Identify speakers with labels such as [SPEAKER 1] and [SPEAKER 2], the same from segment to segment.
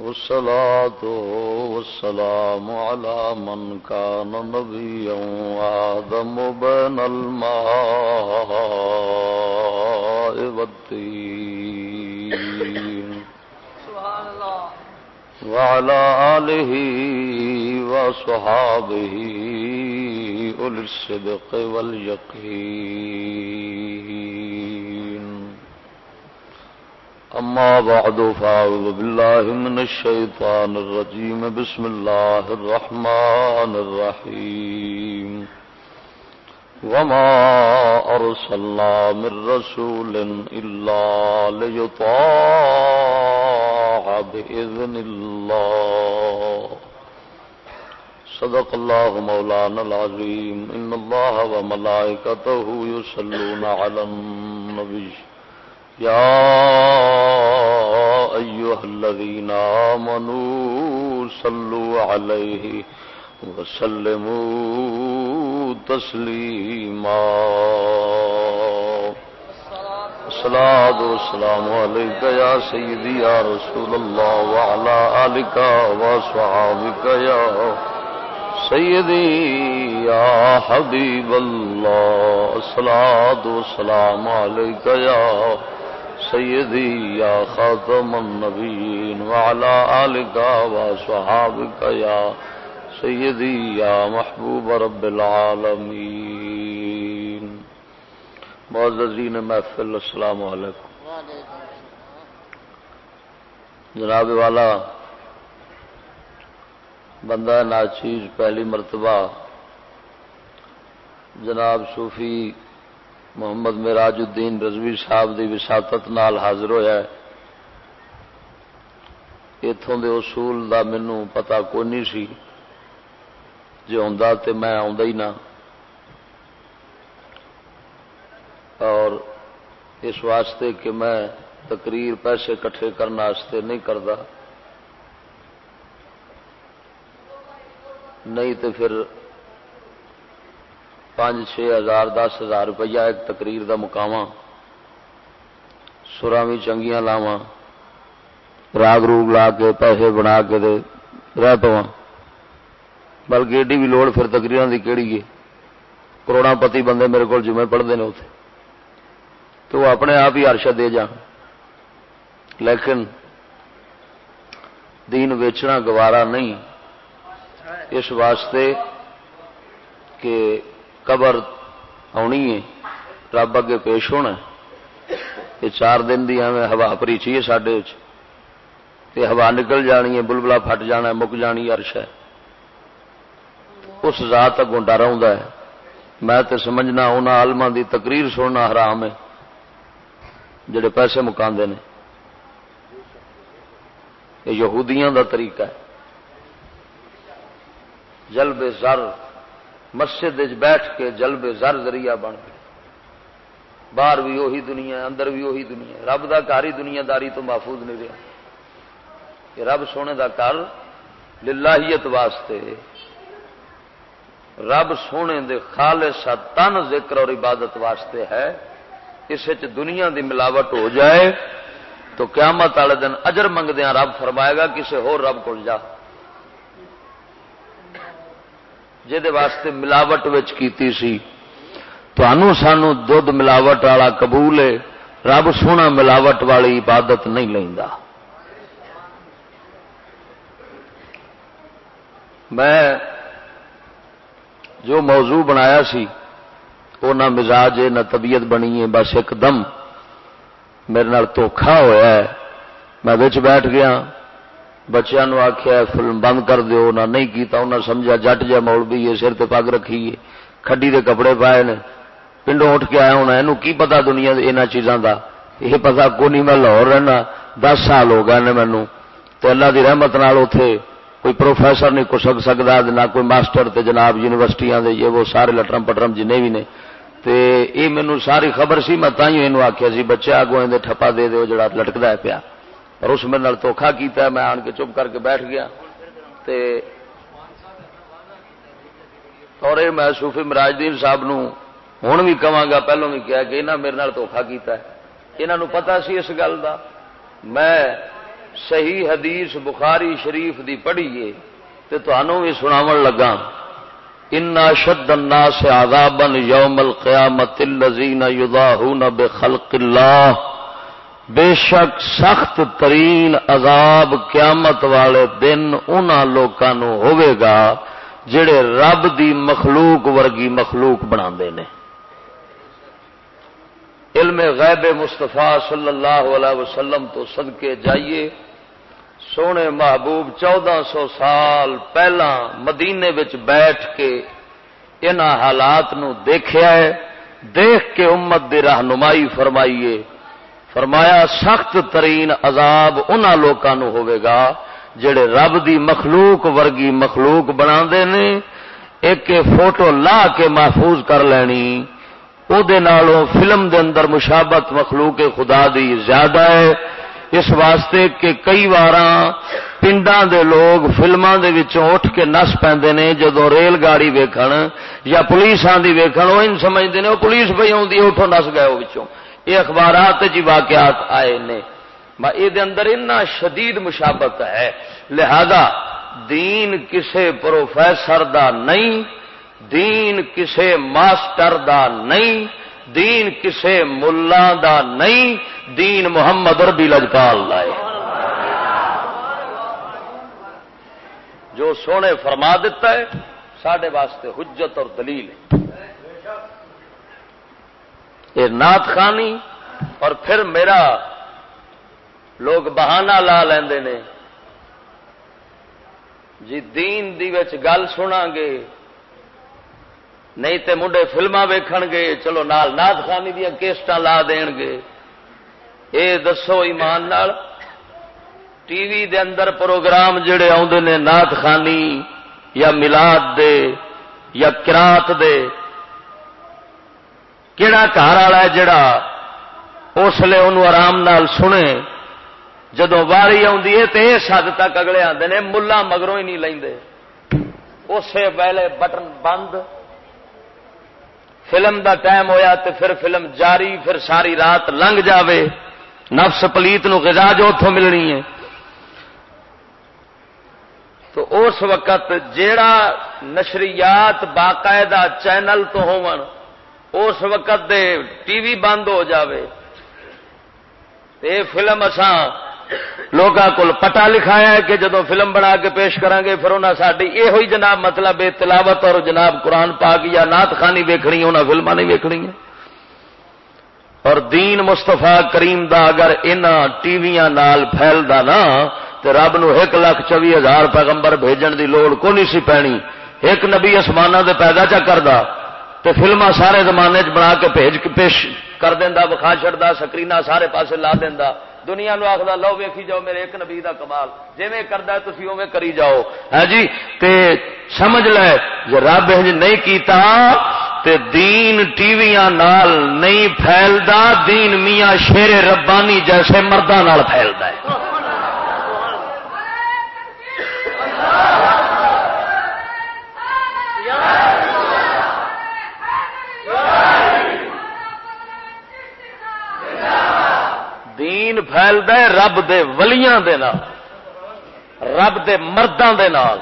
[SPEAKER 1] والصلاة والسلام على من كان نبيا وآدم بين الماء والتين سبحان الله وعلى آله وصحابه أولي الصدق واليقين. أما بعد، فأعوذ بالله من الشيطان الرجيم. بسم الله الرحمن الرحيم. وما أرسلنا من رسول إلا ليطاع بإذن الله. صدق الله مولانا العظيم. إن الله وملائكته يسلون على النبي. يا الذين آمنوا صلوا عليه وسلموا تسليما الصلاة والسلام عليك يا سيدي يا رسول الله وعلى آلك وصحابك يا سيدي يا حبيب الله الصلاة والسلام عليك يا رسول سيدي يا خاتم النبيين وعلى آلك وصحابك يا سيدي يا محبوب رب العالمين معززين محفل، السلام علیکم۔ جناب والا، بندہ ناچیز پہلی مرتبہ جناب صوفی محمد مراج الدین رضوی صاحب دی وساطت نال حاضر ہوا اتوں دے اصول دا مینو پتا کو نہیں سی۔ جو آتا تو میں ہی نہ اور اس واسطے کہ میں تقریر پیسے کٹھے کرنے نہیں کرتا نہیں تو پھر پانچ، چھ ہزار، دس ہزار روپیہ ایک تقریر دا مقام سرا بھی چنگیاں لاوا راگ روگ لا کے پیسے بنا کے دے رہ پوا بلکہ ایڈی بھی لوڑ پھر تقریر کی کہڑی ہے؟ کروڑا پتی بندے میرے کو جمے پڑھتے ہیں اتنے تو وہ اپنے آپ ہی ارشا دے جان لیکن دین ویچنا گوارا نہیں۔ اس واسطے کہ قبر آنی ہے۔ رب اگے پیش ہونا یہ چار دن کی ہوا پریچی ہے سڈے ہوا نکل جانی ہے، بلبلا پھٹ جانا مک جانی ارش ہے۔ اس ذات اگوں ڈر ہے۔ میں تو سمجھنا ان آلما دی تقریر سننا حرام ہے۔ جڑے پیسے مکا نے۔ یہ یہودیاں دا طریقہ ہے۔ جلب زر۔ مسجد بیٹھ کے جلب زر ذریعہ بن گئے۔ باہر بھی وہی دنیا اندر بھی وہی دنیا رب دا کار ہی دنیا داری تو محفوظ نہیں رہا۔ کہ رب سونے دا کر للہیت واسطے رب سونے دے خالص تن ذکر اور عبادت واسطے ہے۔ اس دنیا دی ملاوٹ ہو جائے تو قیامت والے دن اجر منگدیا رب فرمائے گا کسی ہو رب کو جا۔ واسطے ملاوٹ کیتی سی۔ تنوع سانو دھد ملاوٹ والا قبول ہے۔ رب سونا ملاوٹ والی عبادت نہیں لینا میں جو موضوع بنایا سی، وہ نہ مزاج ہے، نہ طبیعت بنی ہے، بس ایک دم میرے نال دھوکھا ہوا ہے۔ میں بیٹھ گیا۔ بچیا آخیا فلم بند کر دو نہ نہیں کیتا انہیں سمجھا جٹ جا مول بھی ہے، سر پگ رکھی ہے کھڈی دے کپڑے پائے نے، پنڈوں اٹھ کے آیا ہونا یہ کی پتا دنیا یہاں چیزوں کا یہ پتا کو نہیں میں لاہور رہنا، دس سال ہو گئے نے مینو تو اللہ کی رحمت نال اتے کوئی پروفیسر نہیں کچھ سک سکتا نہ کوئی ماسٹر تے جناب یونیورسٹیاں دے، یہ وہ سارے لٹرم پٹرم جن بھی نے۔ تے یہ مینو ساری خبر سی، میں تھی یہ آخیا سی، بچے آگوں ٹھپا دے دو جڑا لٹکتا ہے پیا۔ اور اس میرے دھوکھا کیتا میں آن کے چپ کر کے بیٹھ گیا۔ تے اور یہ میں صوفی مراجدین صاحب نو ہوں بھی کہا گا پہلو بھی کیا کہ انہیں میرے دھوکھا کیتا ہے۔ انہوں پتا سی اس گل کا میں صحیح حدیث بخاری شریف دی پڑھیے تو تمہوں بھی سناو لگا۔ ان شد الناس عذابا یوم القیامت الذین یضاہون بخلق اللہ بے شک سخت ترین عذاب قیامت والے دن ان لوگوں ہوئے گا جڑے رب دی مخلوق ورگی مخلوق بنا نے۔ علم غیب مستفا صلی اللہ علیہ وسلم تو صدقے جائیے۔ سونے محبوب چودہ سو سال پہلا مدینے وچ بیٹھ کے ان حالات نو دیکھا ہے۔ دیکھ کے امت دی رہنمائی فرمائیے۔ فرمایا، سخت ترین عذاب ان لوگوں ہوئے گا جڑے رب دی مخلوق ورگی مخلوق بنا نے، ایک فوٹو لا کے محفوظ کر لینی، او دے نالوں فلم دے اندر مشابت مخلوق خدا دی زیادہ ہے۔ اس واسطے کہ کئی بار پنڈا دے لوگ فلموں دے وچوں اٹھ کے نس پہ نے جدو ریل گاڑی ویکھن یا پولیس آدھی ویکھن وہ سمجھتے ہیں وہ پولیس پہ آدھی اٹھو نس گئے وہ یہ اخبارات جی واقعات آئے نے۔ یہ اندر اتنا شدید مشابت ہے۔ لہذا دین کسے پروفیسر دا نہیں، دین کسے ماسٹر دا نہیں، دین کسے ملا دا نہیں، دین محمد ربی لجپال لائے جو سونے فرما دیتا ہے سڈے واسطے حجت اور دلیل ہے۔ یہ نات خانی اور پھر میرا لوگ بہانہ لا لیندے نے۔ جی دین دی وچ گل سنا گے، نہیں تے منڈے فلما ویکھن گے، چلو نال ناد خانی دیا کیسٹ لا دین گے۔ اے دسو ایمان نال، ٹی وی دے اندر پروگرام جڑے آدھے نے ناد خانی یا ملاد دے، یا کرات دے کہڑا گھر والا ہے جڑا اس لیے انہوں آرام نال سنے جدو واری اس حد تک اگلے آتے ہیں ملا مگروں ہی نہیں لے اسی ویلے بٹن بند۔ فلم دا ٹائم ہویا تو پھر فلم جاری، پھر ساری رات لنگ جاوے۔ نفس پلیت نو غذا جو اتوں ملنی ہے۔ تو اس وقت جیڑا نشریات باقاعدہ چینل تو اس وقت دے ٹی وی بند ہو جاوے۔ فلم اسان لوگوں کو پٹا لکھایا ہے کہ جدو فلم بنا کے پیش کریں گے، پھر انہیں ساری یہ ہوئی جناب مطلب تلاوت اور جناب قرآن پاک یا نات خانی ویکنی انہیں فلما نہیں ویکنی اور دین مستفا کریم دا اگر ان ٹی وی پھیلتا نا تو رب نو ایک لاکھ چوی ہزار پیغمبر بھیجن دی لوڑ کو نہیں سی پینی ایک نبی آسمان دے پیدا چا کردا۔ تو فلما سارے زمانے چ بنا کے بھیج کے پیش کر دینا بخا چڑھتا سکرینا سارے پاسے لا دینا دنیا نو آخر لو ویکھی جاؤ میرے ایک نبی کا کمال۔ جی میں کرتا تھی اوے کری جاؤ۔ ہے جی؟ تے سمجھ لے جو رب انج نہیں کیتا تے دین ٹی وی نال نہیں پھیلدا، دین میاں شیر ربانی جیسے مردہ نال پھیلدا ہے۔ دین پھیلد رب دے ولیاں دے نال، رب دے مرداں دے نال۔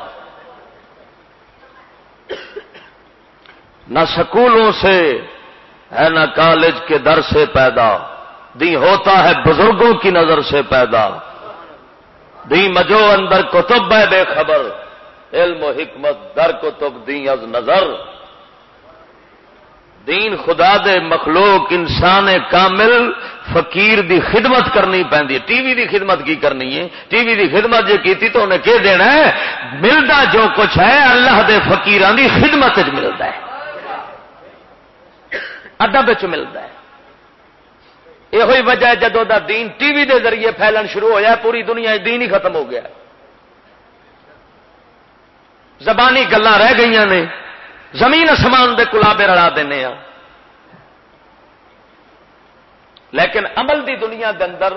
[SPEAKER 1] نہ سکولوں سے ہے، نہ کالج کے در سے پیدا۔ دی ہوتا ہے بزرگوں کی نظر سے پیدا۔ دی مجو اندر کتب ہے بے خبر۔ علم و حکمت در کتب دی از نظر۔ دین خدا دے مخلوق انسان کامل فقیر دی خدمت کرنی پی ٹی وی دی خدمت کی کرنی ہے۔ ٹی وی دی خدمت جو کی تو انہیں کہ دینا ہے، ملتا جو کچھ ہے، اللہ دے فقیران دی خدمت ملتا ہے۔ ادب ملتا ہے۔ یہ وجہ ہے جدو دا دین ٹی وی دے ذریعے پھیلن شروع ہوا پوری دنیا دین ہی ختم ہو گیا زبانی گلان رہ گئی نے۔ زمین اسمان دے کلابے رلا دینے ہاں۔ لیکن عمل دی دنیا دے اندر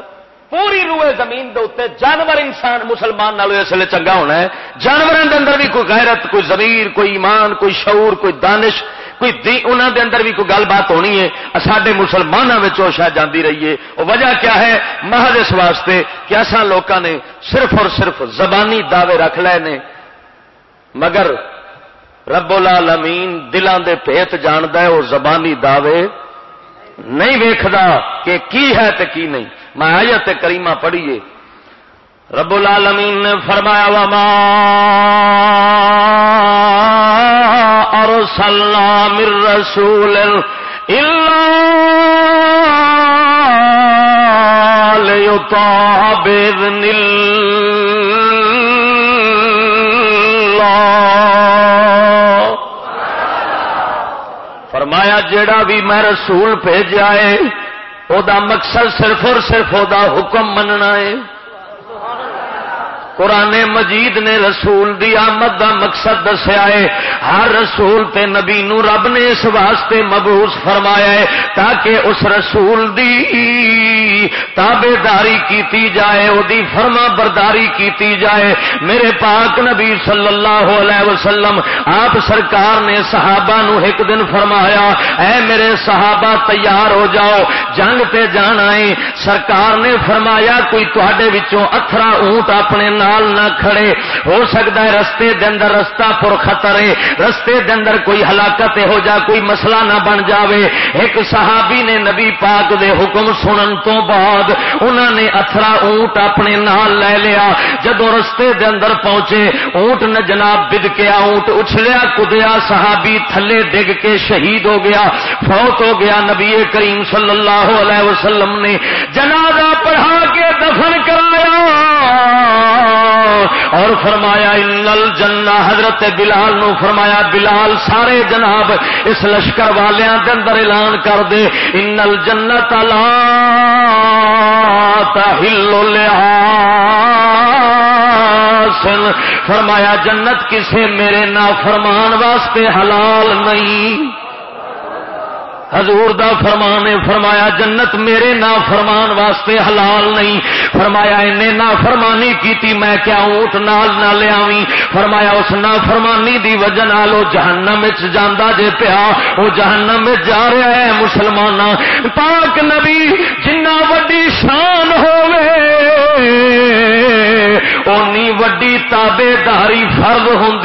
[SPEAKER 1] پوری روئے زمین دے اتنے جانور انسان مسلمان نالو اس لیے چنگا ہونا ہے۔ جانوروں دے اندر بھی کوئی غیرت، کوئی زمیر کوئی ایمان، کوئی شعور، کوئی دانش، کوئی انہوں دے اندر بھی کوئی گل بات ہونی ہے۔ سارے مسلمانوں میں شاید جاندی رہی ہے۔ وہ وجہ کیا ہے؟ محض اس واسطے کہ اصا لوگوں نے صرف اور صرف زبانی دعوے رکھ لے نے۔ مگر رب العالمین دلان دے پیت جاندا ہے، وہ زبانی دعوے نہیں ویکھدا کہ کی ہے تے کی نہیں۔ میں آیت کریمہ پڑھیے۔ رب العالمین نے فرمایا، وما ارسلنا من رسول الا ليطاع باذن فرمایا جیڑا بھی میں رسول بھیجا ہے، او دا مقصد صرف اور صرف او دا حکم مننا ہے۔ قرآن مجید نے رسول دی آمد دا مقصد دسیا ہے۔ ہر رسول تے نبی نو رب نے اس واسطے مبوس فرمایا ہے تاکہ اس رسول دی تابے داری کیتی جائے، او دی فرما برداری کیتی جائے۔ میرے پاک نبی صلی اللہ علیہ وسلم، آپ سرکار نے صحابہ نو ایک دن فرمایا، اے میرے صحابہ تیار ہو جاؤ، جنگ تے جانا ہے۔ سرکار نے فرمایا، کوئی تے اترا اونٹ اپنے نام نال نہ کھڑے۔ ہو سکتا ہے رستے دے اندر رستہ پر خطر ہے، رستے دے اندر کوئی ہلاکت ہو جا کوئی مسئلہ نہ بن جاوے۔ ایک صحابی نے نبی پاک دے حکم سنن تو بعد انہوں نے اترا اونٹ اپنے نال لے لیا۔ جدو رستے دے اندر پہنچے، اونٹ نے جناب بد کیا اونٹ اچھلیا کدیا صحابی تھلے ڈگ کے شہید ہو گیا۔ فوت ہو گیا نبی کریم صلی اللہ علیہ وسلم نے۔ جنازہ پڑھا کے دفن کرایا۔ اور فرمایا انل جنا حضرت بلال نو فرمایا، بلال سارے جناب اس لشکر والوں کے اندر اعلان کر دے انل جنت لا ہلو لیا فرمایا، جنت کسے میرے نا فرمان واسطے حلال نہیں. حضور دا فرمان فرمایا جنت میرے نا فرمان واسطے حلال نہیں۔ فرمایا انہیں نا فرمانی کی میں کیا اونٹ نال نہ لیا فرمایا اس نا فرمانی دی وجہ نال وہ جہنم جانا جے پیا، وہ جہنم جا رہا ہے مسلمان پاک نبی جنہ وڈی شان ہوے اونی وڈی تابے داری فرض ہوں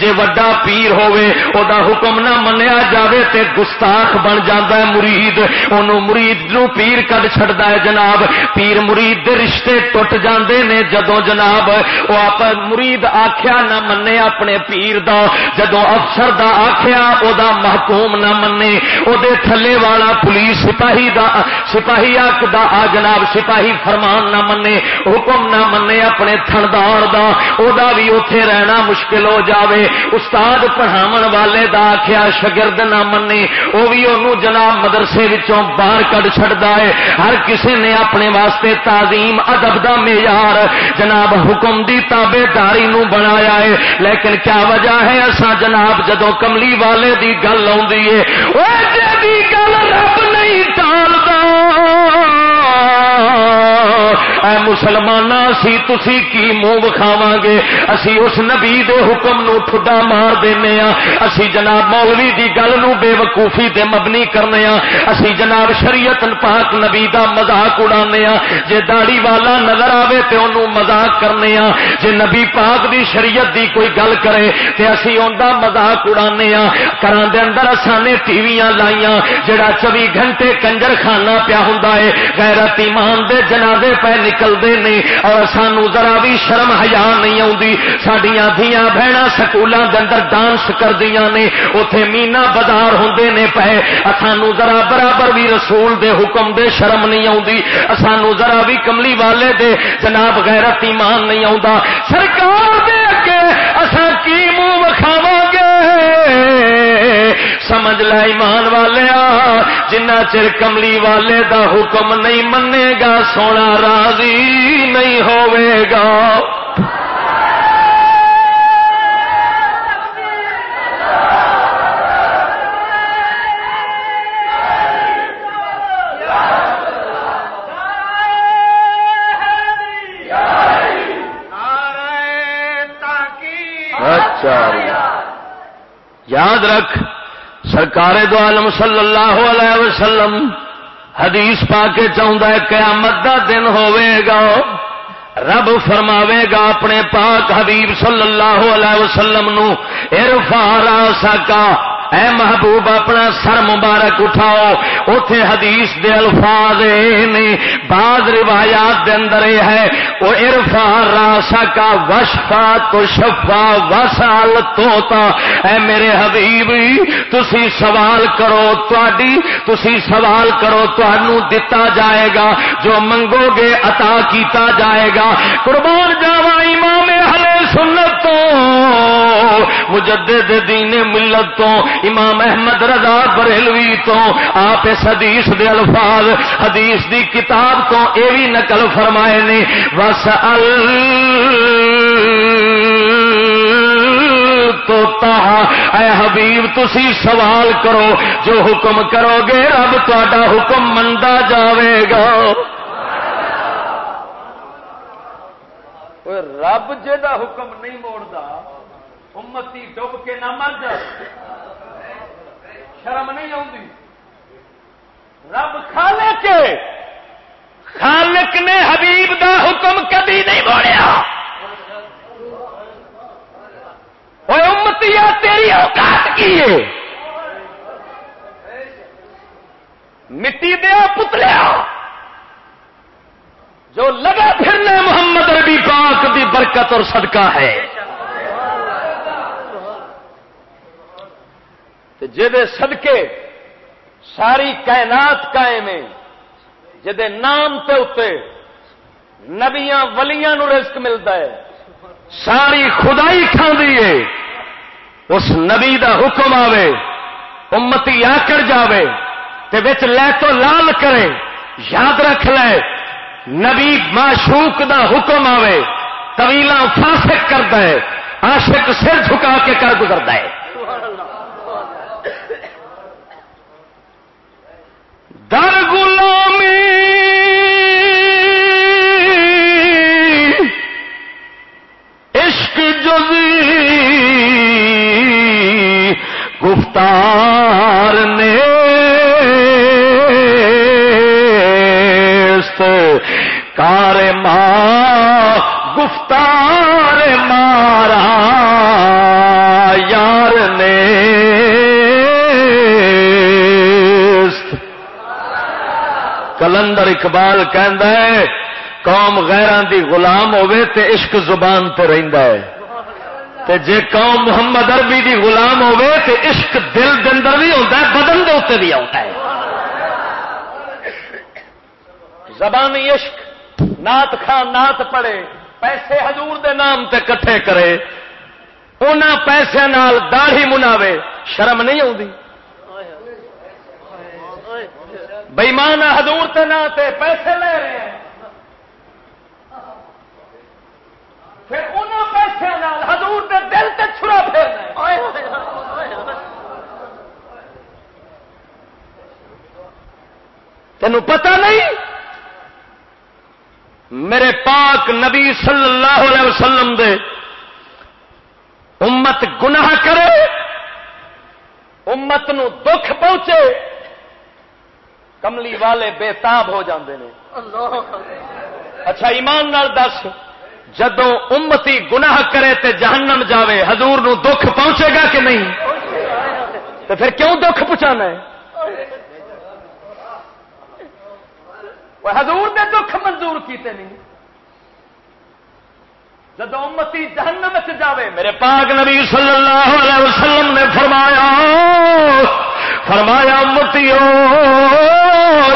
[SPEAKER 1] جے وڈا پیر ہوے او دا حکم نہ منیا جاوے تے گستاخ بن جاتا ہے مرید۔ ان مرید نو پیر کد چڑتا ہے جناب۔ پیر مرید دے رشتے ٹوٹ جاندے نے جدو جناب۔ وہ آپ مرید آخیا نہ منے اپنے پیر دا۔ جدو افسر دا آخیا او دا محکوم نہ منے او دے تھلے والا پولیس سپاہی دا، سپاہی آک دا آ جناب، سپاہی فرمان نہ منے حکم نہ منے اپنے تھندار دا۔ او دا بھی اتے رہنا مشکل ہو جاوے۔ استاد پڑھاون والے دا آخیا شگرد نہ منے وہ بھی انہوں جناب مدرسے وچوں باہر کڈ چڑتا ہے۔ ہر کسی نے اپنے واسطے تعظیم، ادب دا معیار جناب حکم دی تابے داری نو بنایا ہے۔ لیکن کیا وجہ ہے؟ اصا جناب جدو کملی والے دی گل آئی ہے۔ گل رب اے مسلمان اسی تسی کی منہ وکھاوا گے اسی اس نبی دے حکم نو ٹھڈا مار دینے ہاں اسی جناب مولوی دی گل نو بے وقوفی تے مبنی کرنے ہاں اسی جناب شریعت پاک نبی دا مذاق اڑانے ہاں جے داڑی والا نظر آوے تے انہوں مذاق کرنے ہاں جے نبی پاک دی شریعت دی کوئی گل کرے تے اسی اوندا مذاق اڑانے ہاں کران دے اندر اسانے ٹی ویاں لائیاں۔ جڑا 24 گھنٹے کنجر خانہ پیا ہوندا ہے، غیرت ایمان دے جنازے پہ نکلتے نہیں اور سانو ذرا بھی شرم ہیا نہیں آتی سڈیا دیا بہن سکولوں کے اندر ڈانس کردیا نے اتے مینا بازار ہوں نے پے سانو ذرا برابر بھی رسول دے حکم دے شرم نہیں آتی سانو ذرا بھی کملی والے دے جناب غیرت ایمان نہیں آتا سرکار دے اگے اصا کی سمجھ لا ایمان والے جنہ چر کملی والے دا حکم نہیں منے گا سونا راضی نہیں ہوئے گا۔ اچھا۔ یاد رکھ سرکار دو عالم صلی اللہ علیہ وسلم حدیث پا کے چاہتا ہے قیامت دا دن ہوئے گا، رب فرماوے گا اپنے پاک حبیب صلی اللہ علیہ وسلم نو ارفا را سکا اے محبوب اپنا سر مبارک اٹھاؤ۔ اتے حدیث دے الفاظ نے، بعض روایات دے اندر ہے وہ ارفا راسا کا وشفا تو شفا وسال توتا اے میرے حبیب، تسی سوال کرو تھی تسی سوال کرو تہنوں دتا جائے گا۔ جو منگو گے، عطا کیتا جائے گا۔ قربان جاوا امام ہلے سنت تو مجدد دین ملت تو، امام احمد رضا بریلوی تو، آپ اس حدیث دے الفاظ، حدیث دی کتاب تو یہ بھی نقل فرمائے نے بس تو اے حبیب تسی سوال کرو، جو حکم کرو گے رب تا حکم منتا جاوے گا۔ رب جا حکم نہیں موڑتا امتی ڈب کے نہ مر جائے۔ شرم نہیں آتی رب خالق خالق نے حبیب دا حکم کبھی نہیں موڑیا امتی تیری اوقات کی ہے۔ مٹی دیا پتلیا۔ جو لگا پھرنے محمد ربی پاک دی برکت اور صدقہ ہے۔ جدے صدقے ساری کائنات قائم جدے نام تے اتے نبیاں ولیاں نو رزق ملتا ہے، ساری خدائی کھاندی ہے، اس نبی دا حکم آوے، امتی آکڑ جاوے، تے وچ لے تو لال کرے، یاد رکھ لے، نبی معشوق دا حکم آوے طویلا فاسق کرتا ہے، عاشق سر جھکا کے کر گزرتا ہے۔ در غلامی عشق جزی گفتار نے کار ماں گفتار مارا یار نے کلندر اقبال ہے، قوم غیران دی غلام ہوے تے عشق زبان تے رہندا ہے۔ تے جے قوم محمد عربی دی غلام ہوے تے عشق دل دے اندر بھی ہوتا ہے، بدن دے اوتے بھی آتا ہے۔ زبانی عشق نات خان نات پڑے پیسے حضور دے نام تے کٹھے کرے۔ انہاں پیسے نال داڑھی مناوے، شرم نہیں آتی بےمان ہزور تے پیسے لے رہے ہیں۔ پھر ان پیسے ہزور کے دل تے چھڑا پھر تینوں پتہ نہیں؟ میرے پاک نبی صلی اللہ علیہ وسلم دے امت گناہ کرے، امت نو دکھ پہنچے۔ کملی والے بےتاب ہو جاندے نے۔ اچھا ایمان نال دس جدو امتی گناہ کرے تے جہنم جاوے حضور نو دکھ پہنچے گا کہ نہیں؟ تو پھر کیوں دکھ پہنچانا ہے؟ حضور نے دکھ منظور کیتے نہیں۔ جب امتی جہنم جاوے میرے پاک نبی صلی اللہ علیہ وسلم نے فرمایا فرمایا متیو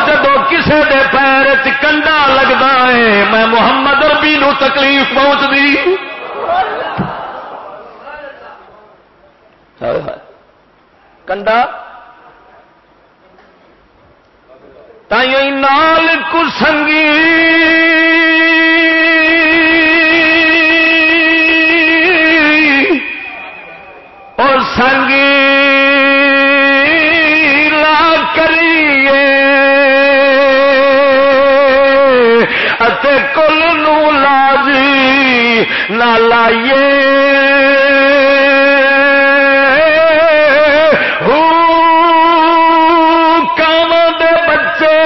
[SPEAKER 1] جب کسی کے پیر کنڈا لگتا ہے، میں محمد اربی نو تکلیف پہنچتی کنڈا؟ تھی نال کسنگی۔ اور سنگی۔ تے کل نو لازی نہ لائیے۔ کام دے بچے۔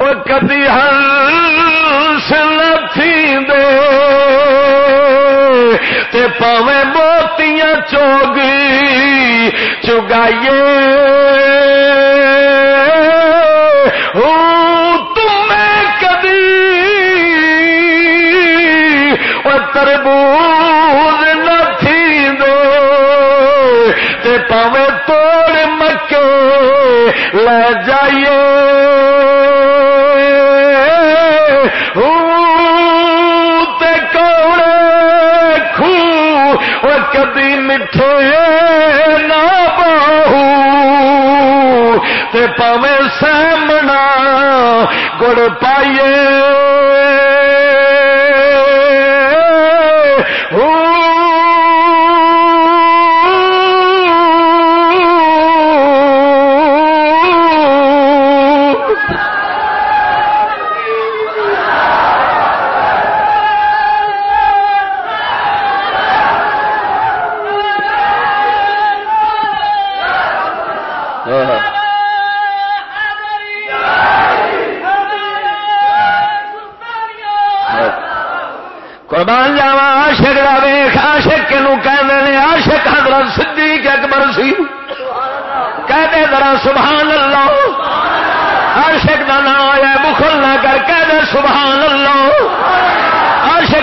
[SPEAKER 1] وہ موتیاں چوگی چگائیے۔ تربوز نہ تھی دے تے پاویں توڑ مکے لے جائیے کدی مٹھے نہ بہو پاوے سامنا گڑ پائیے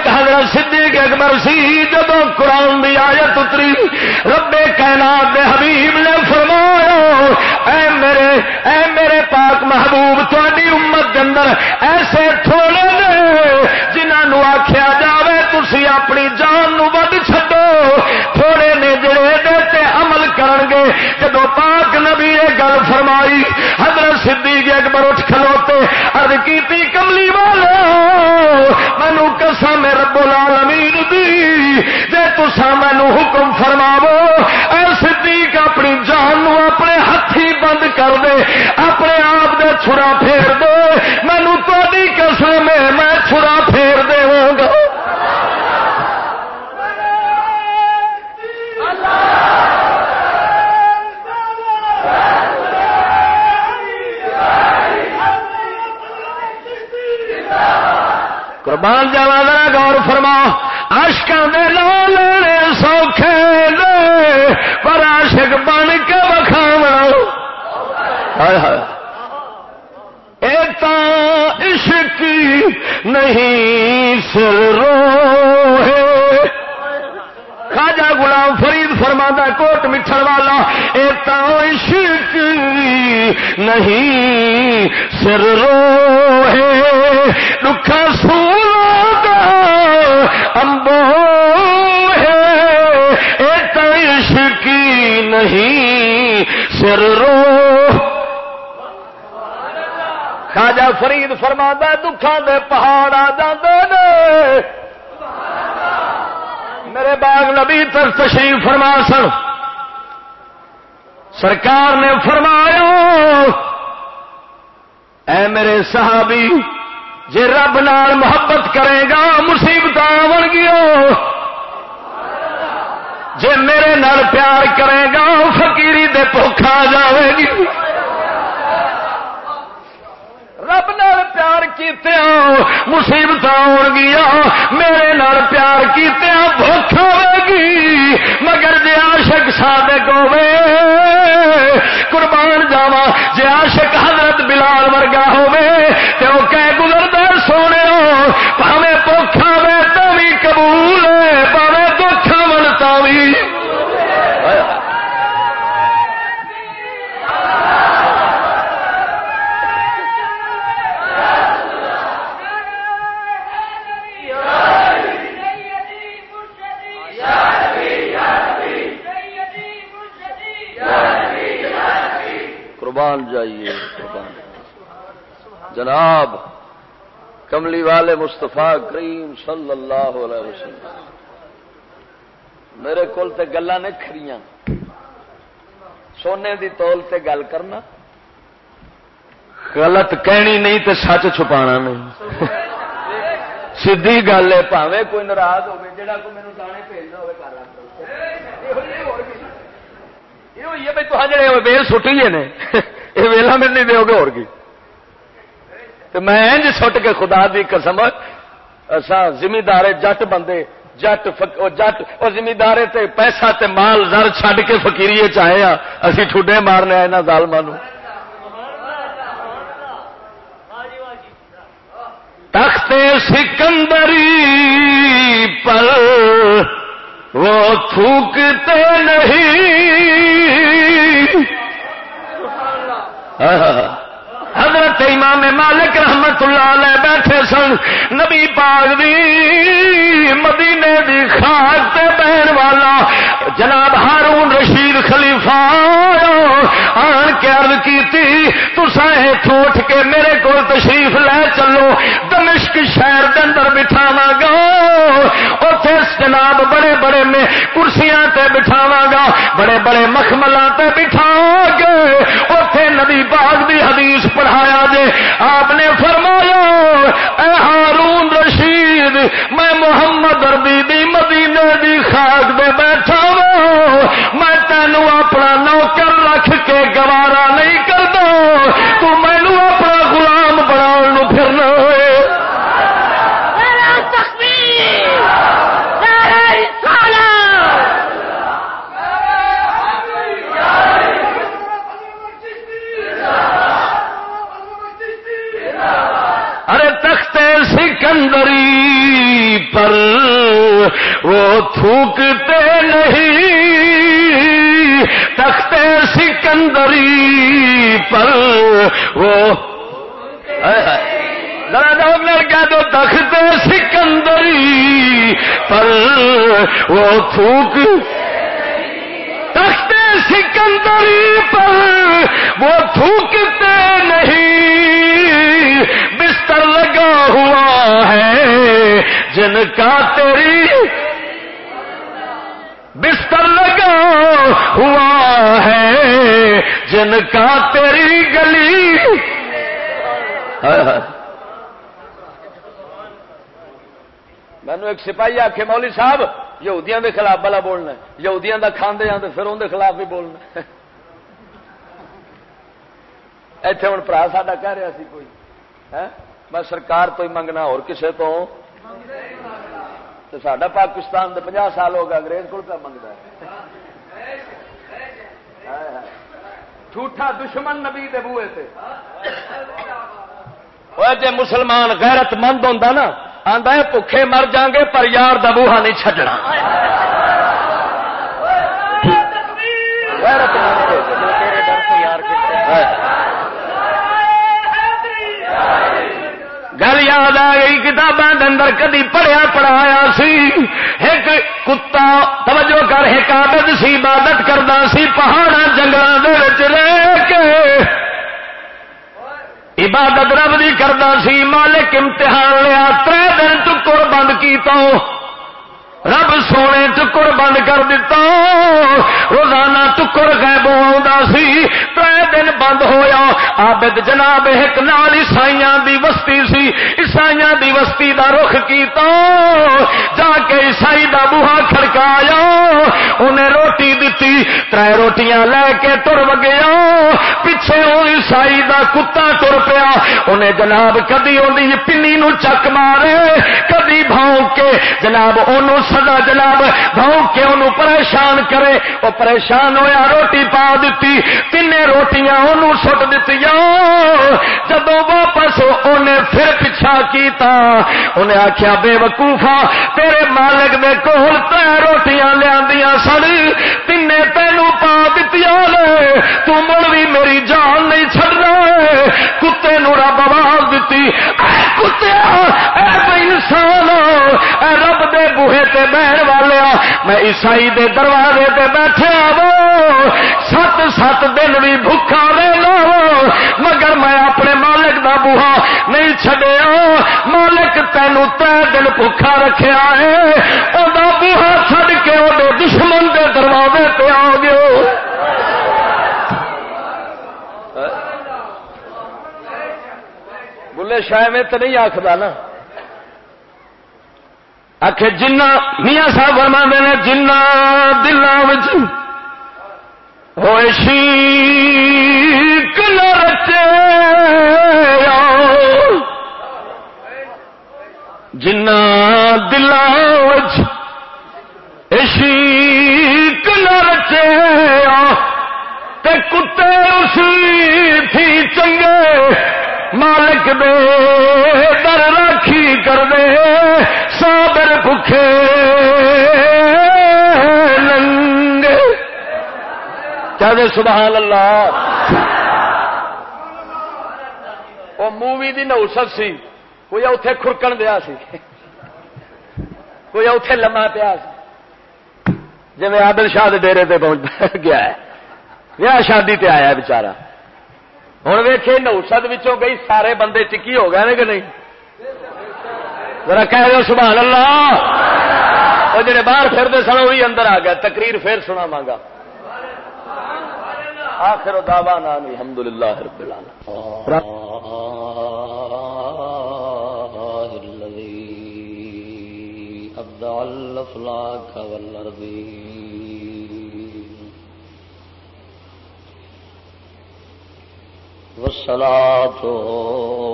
[SPEAKER 1] ایک حضرت صدیق اکبر سی جب قرآن دی آیت اتری، رب کائنات دے حبیب نے فرمایا، اے میرے اے میرے پاک محبوب تاری امت کے اندر ایسے تھوڑے نے جنہوں آخیا جاوے تھی اپنی جان نو ود چڈو تھوڑے نے جڑے دیتے عمل کرن گے جب پاک نبی یہ گل فرمائی، حضرت صدیق اکبر اٹھ کھلوتے ارد کی کملی والو مینو قسم رب العالمین دی، جے تسا مینو حکم فرماو اے صدیق اپنی جان نو اپنے ہاتھی بند کر دے، اپنے آپ دے چھڑا پھیر دے مینو تاری قسم ہے، میں چھڑا پھیر دے گا۔ قربان جانا ذرا غور فرما۔ آشکان دے لال سوکھے لے پر عاشق بن کے بکھاونا ایک عشق نہیں سر رو ہے خاجا غلام فرید فرما کوٹ مٹھڑ والا۔ ایک عشق نہیں سر رو ہے دکھا سونا امبو ہے، ایک عشق نہیں، سر رو۔ خاجا فرید فرما دکھان دے پہاڑ آ جاندے میرے باغ نبی تک تشریف فرما سن۔ سرکار نے فرمایا، اے میرے صحابی جے رب نال محبت کرے گا مصیبت بن گیا جے میرے نال پیار کرے گا، فقیری دے بھوکھا جاوے گی۔ رب نال پیار کیتے مصیبت آن گیا میرے نال پیار کیتے بھوک ہوے گی۔ مگر جی عاشق صادق ہوے قربان جاوا جی عاشق حضرت بلال ورگا ہوے تو وہ کہ گزرتا پاوے پوکھا وے تو بھی قبول پاوے دکھا ونتا بھی۔ قربان جائیے قربان۔ جناب کملی والے مستفا کریم صلی اللہ علیہ وسلم۔ میرے کول تے گلا نے کھڑیاں۔ سونے دی تول تے گل کرنا۔ غلط کہنی نہیں تے سچ چھپانا نہیں۔ سیدھی گل ہے پاوے کوئی ناراض ہوے جڑا کوئی مینوں دانے بھیجنا ہوے کر یہ بھائی تو جڑے ویل سٹی نے۔ یہ ویلا میں نہیں دو گے اور تو میں انج سٹ کے خدا دی قسم اصا زمیندار جٹ بندے، جٹ جٹ اور زمیندار تے پیسہ تے مال زر چھڈ کے فکیری چاہے ہاں اسی ٹھڈے مارنے یہاں ظالما تخت سکندری پر وہ تھوکتے نہیں۔ حضرت امام مالک رحمت اللہ علیہ بیٹھے سن۔ نبی پاک دی مدینے دی خاک تے بہن والا جناب ہارون رشید خلیفہ آن کے عرض کی تھی تسا اٹھ کے میرے کو تشریف لے چلو، دمشق شہر دے اندر بٹھاوا گا۔ اتے جناب بڑے بڑے میں کرسیاں تے بٹھاوا گا، بڑے بڑے مخملہ تے بٹھا گے۔ اتے نبی پاک دی حدیث پڑھایا جے، آپ نے فرمایا، اے ہارون رشید، میں محمد اربی دی مدینے دی خاک دے بیٹھا میں تینو اپنا نوکر رکھ کے گوارا نہیں کرتا۔ تو مینو اپنا غلام بنا پھرنا سکندری پر وہ تھوکتے سکندری پر۔ وہ کہہ دو تخت سکندری پر۔ وہ تھوک تخت سکندری پر۔ وہ تھوکتے نہیں۔ بستر لگا ہوا ہے۔ جن کا تیری بستر لگا ہوا ہے۔ جن کا تیری گلی مینو ایک سپاہی آخے مولی صاحب، یہودیاں دے خلاف بلا بولنا یہودیاں دا کھاندے ہاں پھر اندر خلاف بھی بولنا ایتھے ہوں برا سا کہہ رہا سی کوئی۔ ہاں؟ میں سرکار تو ہی منگنا، اور کسے تو؟ سڈا پاکستان دے پناہ سال ہو گیا انگریز کو منگتا ہے۔ جھوٹا دشمن نبی دے بوئے تھے جی مسلمان غیرت مند ہوں نا آدھا بھوکھے مر جان گے پر یار دبوہا نہیں چڈنا گل یاد آ گئی کتابیں اندر کدی پڑھیا پڑھایا سی۔ ایک کتا، توجہ کر، ایک عادت سی، عبادت کرتا سی پہاڑا جنگل رہ کے عبادت رب دی کردا سی، مالک امتحان لیا تر دن چکر بند کیتا۔ رب سونے ٹکر بند کر دیتا۔ روزانہ ٹکر غائب آ سی۔ تر دن بند ہویا۔ آبد جناب ایک نال عیسائیاں دی وسطی سی۔ عیسائیاں دی وسطی دا رخ کیتا۔ جا کے عیسائی دا بوہا کھڑکایا۔ انہیں روٹی دتی تر روٹیاں لے کے تر وگیا۔ پیچھے وہ عیسائی دا کتا تر پیا۔ انہیں جناب کدی اندی پنی نو چک مارے، کدی بھاؤ کے۔ جناب انہوں سزا جناب، بہو کے انہوں پریشان کرے؟ وہ پریشان ہویا، روٹی پا دیتی تین روٹیاں انہوں سٹ دیتی جب واپس انہیں پھر پیچھا کیتا انہیں آخیا بے وقوفا، تیرے مالک دے کول تر روٹیاں لیا سن تین تینوں پا دیتی تو بھی میری جان نہیں چڑنا کتے نو رب آواز دیتی اے کتے، اے انسان اے رب دے بوہے تے بہن والے میں عیسائی دے دروازے تے بیٹھے آو سات سات دن بھی بھوکا رہ لو مگر میں اپنے مالک دا بوہا نہیں چڈیا مالک تینو تر دن بھوکا رکھا ہے۔ وہ بوہا چڈ کے وہ دشمن دے دروازے تے آ گئے بلے شاید میں تو نہیں آخر نا۔ آخ جنا میاں صاحب فرما نے جنا دلوں ہوئے شیک نہ رچے جنا دلچ عشق نہ رچے تے کتے اسی تھی چنگے، مالک دے در راکھی کر دے۔ سابر بکھے لنگے کیا دے سبحان اللہ۔ وہ مووی دی نوست سی۔ کوئی اتے کورکن دیا سی۔ کوئی اتے لما پیا جی میں آدل شاہ ڈیرے تے پہنچ گیا ہے۔ ویاہ شادی تے آیا بچارا ہوں ویخے نوسد گئی سارے بندے ٹکی ہو گئے کہ نہیں؟ ذرا کہہ دو سبحان اللہ۔ وہ جڑے باہر پھرتے سن وہی اندر آ گیا۔ تقریر پھر سنا مانگا۔ آخر دعوا نام الحمد للہ رب الافلاك والارضين والصلاة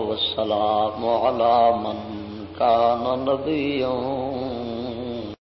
[SPEAKER 1] والسلام على من كان نبيا